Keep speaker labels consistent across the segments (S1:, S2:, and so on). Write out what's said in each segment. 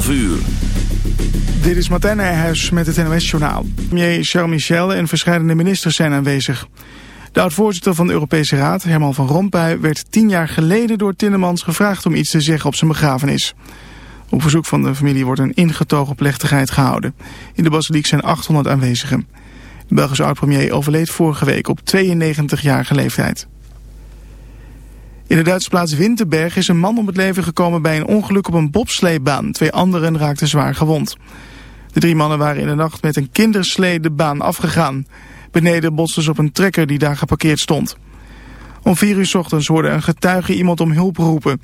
S1: 12 uur.
S2: Dit is Martijn Nijhuis met het NOS-journaal. Premier Charles Michel en verschillende ministers zijn aanwezig. De oud-voorzitter van de Europese Raad, Herman van Rompuy... werd tien jaar geleden door Tindemans gevraagd om iets te zeggen op zijn begrafenis. Op verzoek van de familie wordt een ingetogen plechtigheid gehouden. In de basiliek zijn 800 aanwezigen. De Belgische oud-premier overleed vorige week op 92-jarige leeftijd. In de Duitse plaats Winterberg is een man om het leven gekomen bij een ongeluk op een bobsleebaan. Twee anderen raakten zwaar gewond. De drie mannen waren in de nacht met een kinderslee de baan afgegaan. Beneden botsten ze op een trekker die daar geparkeerd stond. Om vier uur ochtends hoorde een getuige iemand om hulp roepen.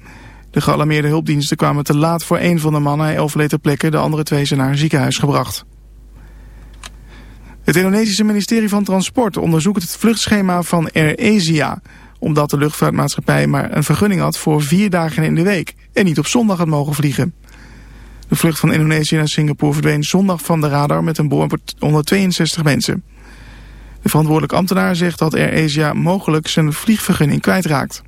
S2: De gealarmeerde hulpdiensten kwamen te laat voor een van de mannen. Hij overleed ter plekke, de andere twee zijn naar een ziekenhuis gebracht. Het Indonesische ministerie van Transport onderzoekt het vluchtschema van Air Asia omdat de luchtvaartmaatschappij maar een vergunning had voor vier dagen in de week en niet op zondag had mogen vliegen. De vlucht van Indonesië naar Singapore verdween zondag van de radar met een boor 162 mensen. De verantwoordelijk ambtenaar zegt dat Air Asia mogelijk zijn vliegvergunning kwijtraakt.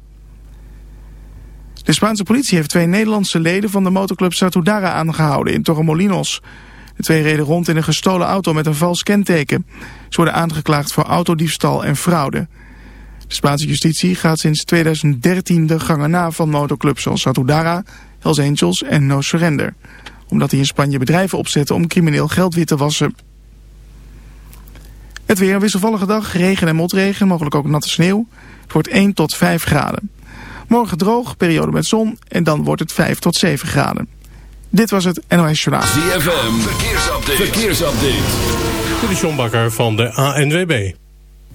S2: De Spaanse politie heeft twee Nederlandse leden van de motorclub Satudara aangehouden in Torremolinos. De twee reden rond in een gestolen auto met een vals kenteken. Ze worden aangeklaagd voor autodiefstal en fraude. De Spaanse justitie gaat sinds 2013 de gangen na van motorclubs zoals Satudara, Hells Angels en No Surrender. Omdat die in Spanje bedrijven opzetten om crimineel geld wit te wassen. Het weer een wisselvallige dag, regen en motregen, mogelijk ook natte sneeuw. Het wordt 1 tot 5 graden. Morgen droog, periode met zon en dan wordt het 5 tot 7 graden. Dit was het NOS Journaal.
S1: ZFM, verkeersupdate. verkeersupdate.
S3: De John van de ANWB.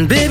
S4: And baby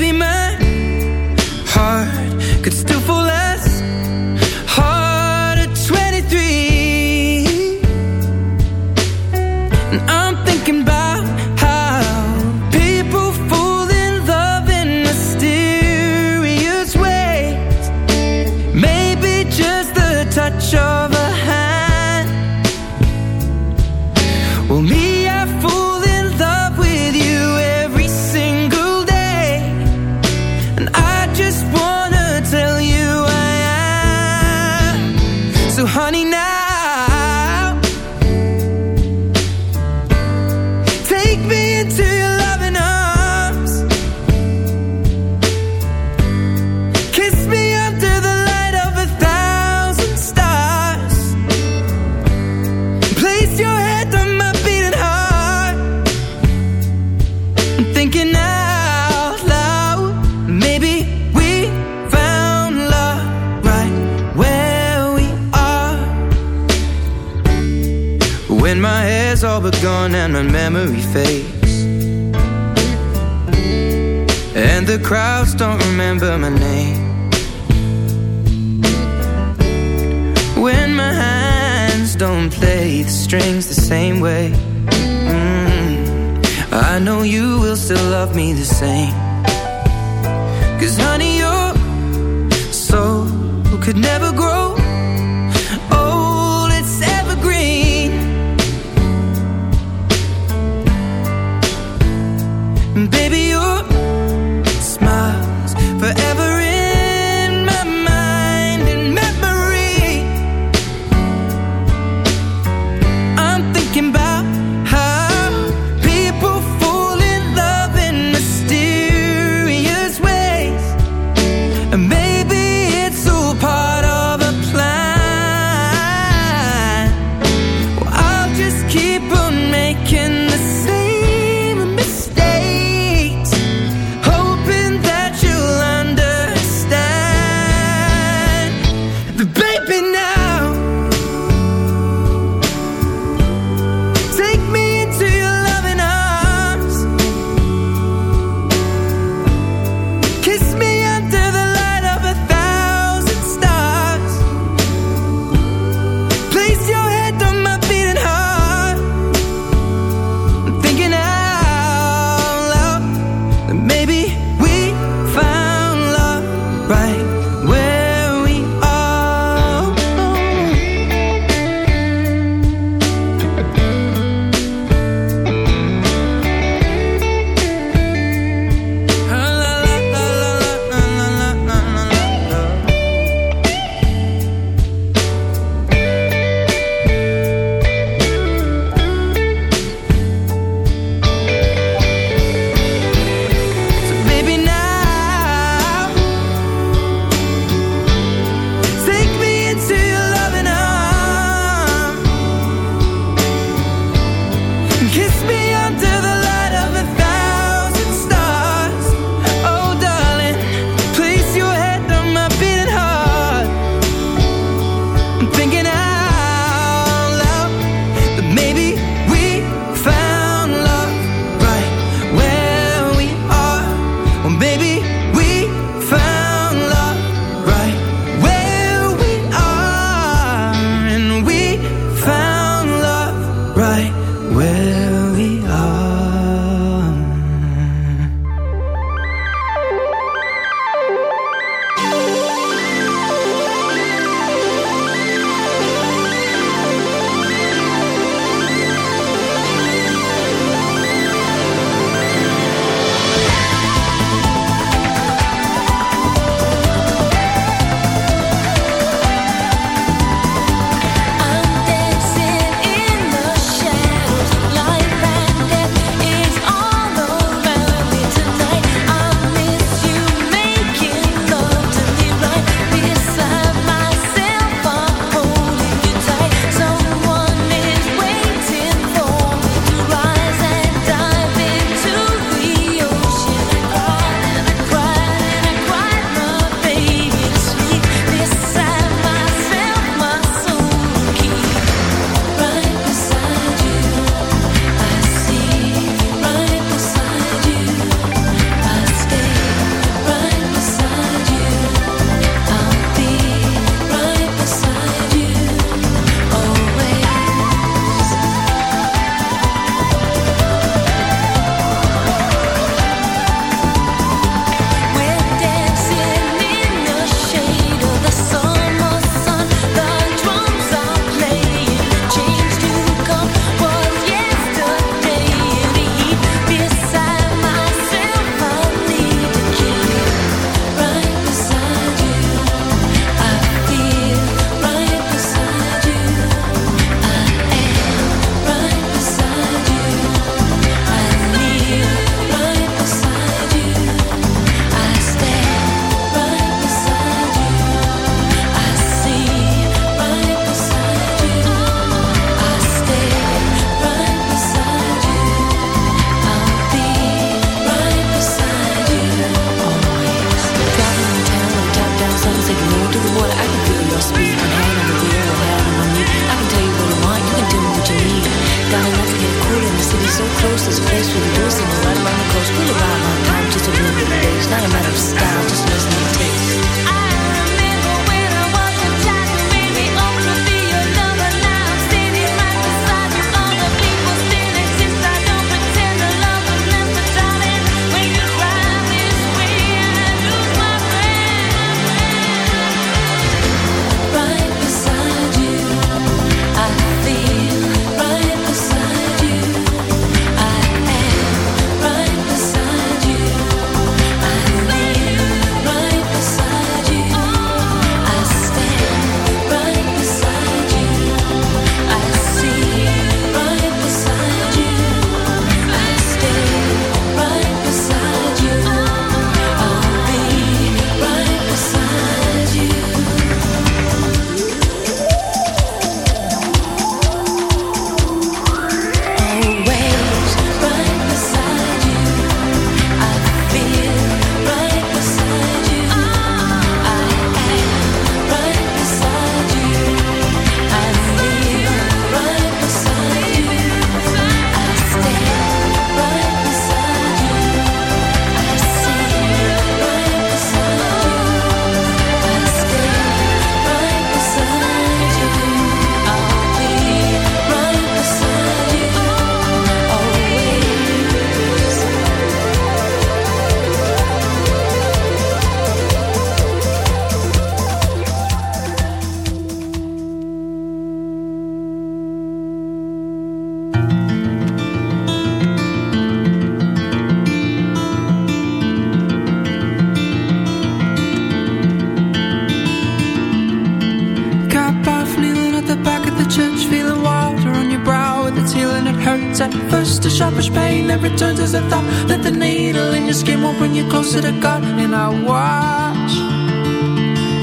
S5: To
S4: the God and I watch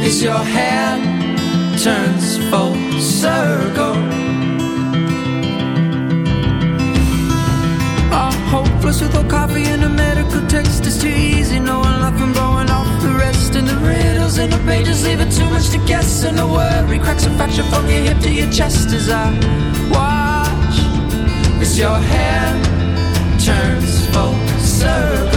S4: as your hand turns full circle. I'm hopeless with no coffee and a medical text. It's too easy knowing love and blowing off the rest. And the riddles in the pages leave it too much to guess. And the worry cracks a fracture from your hip to your chest as I watch as your hand turns full circle.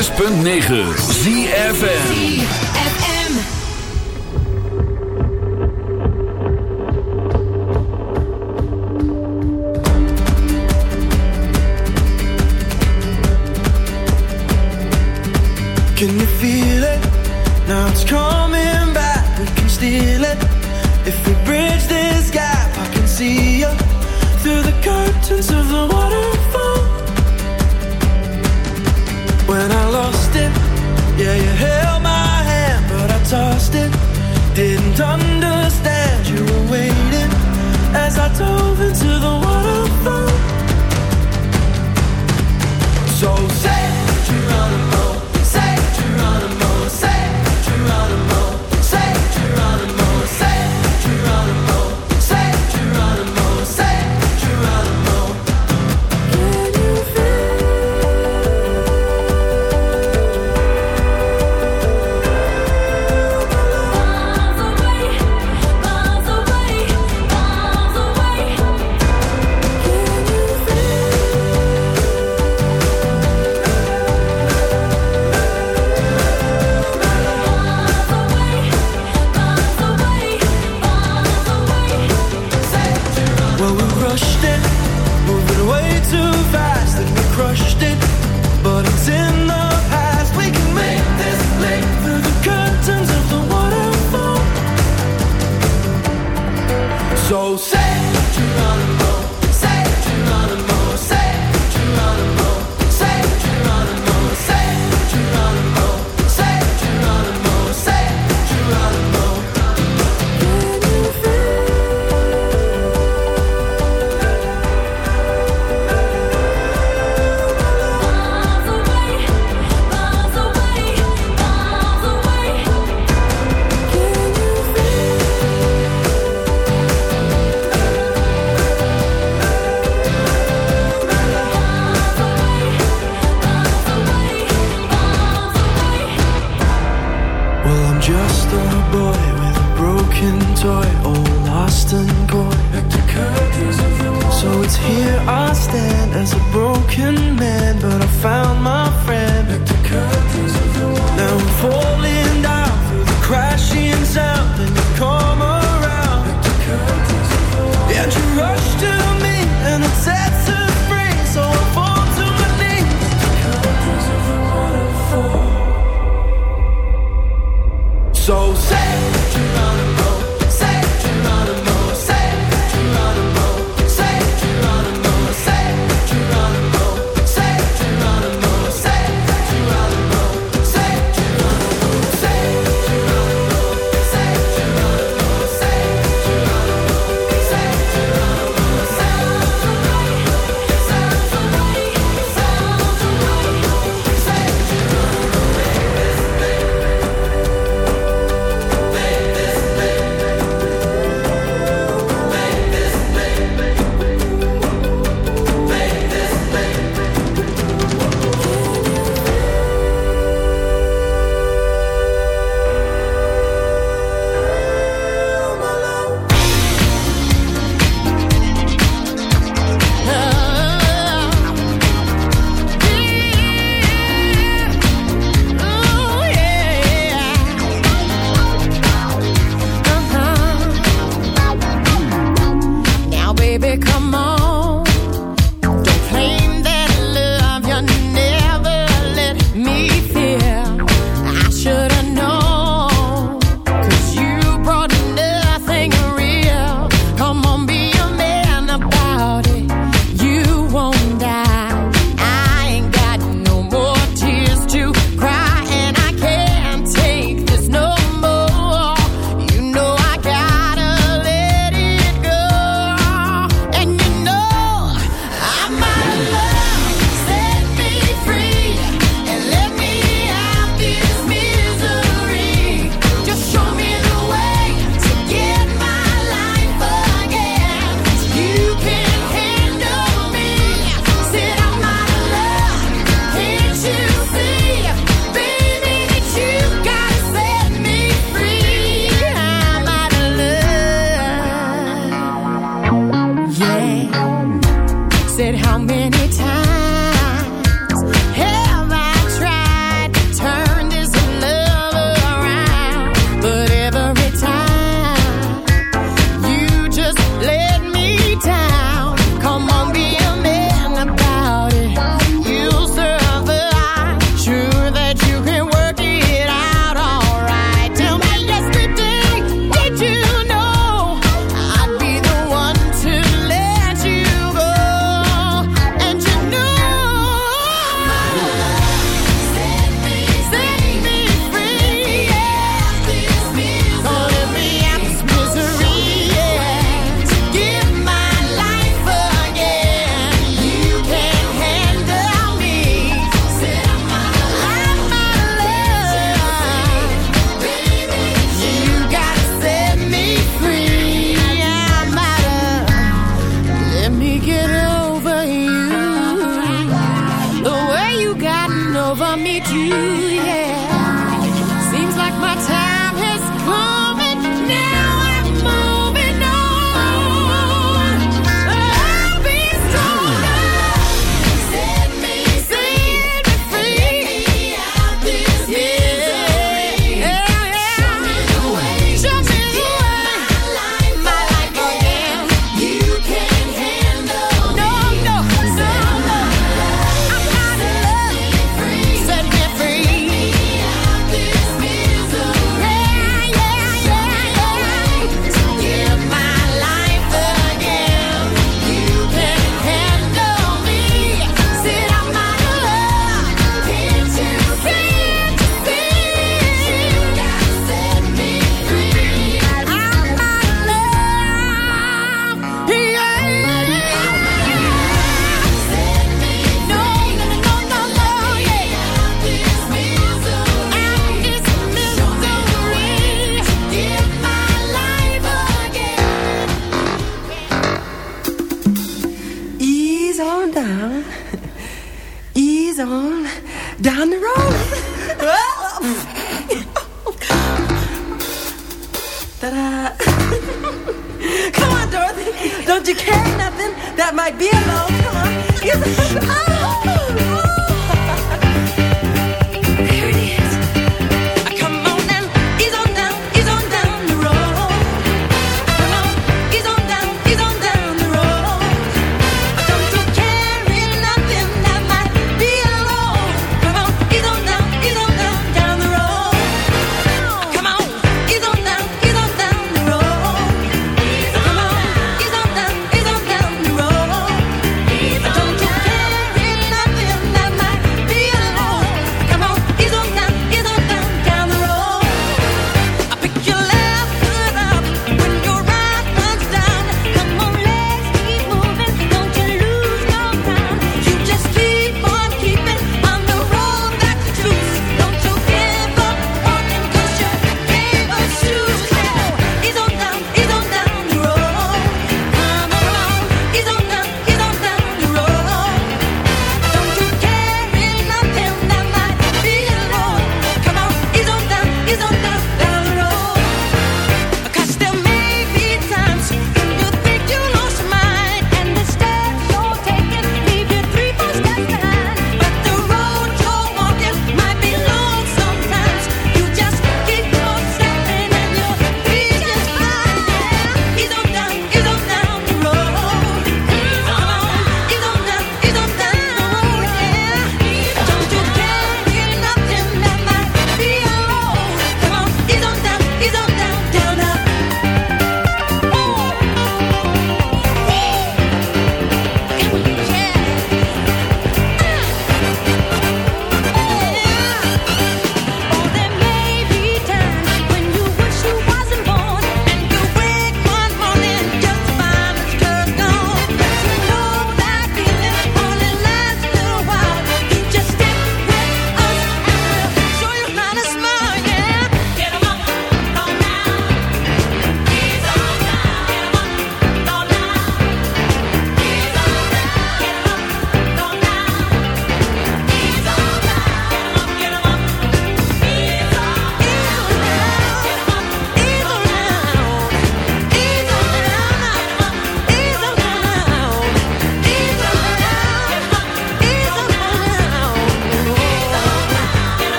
S1: 106.9 ZFN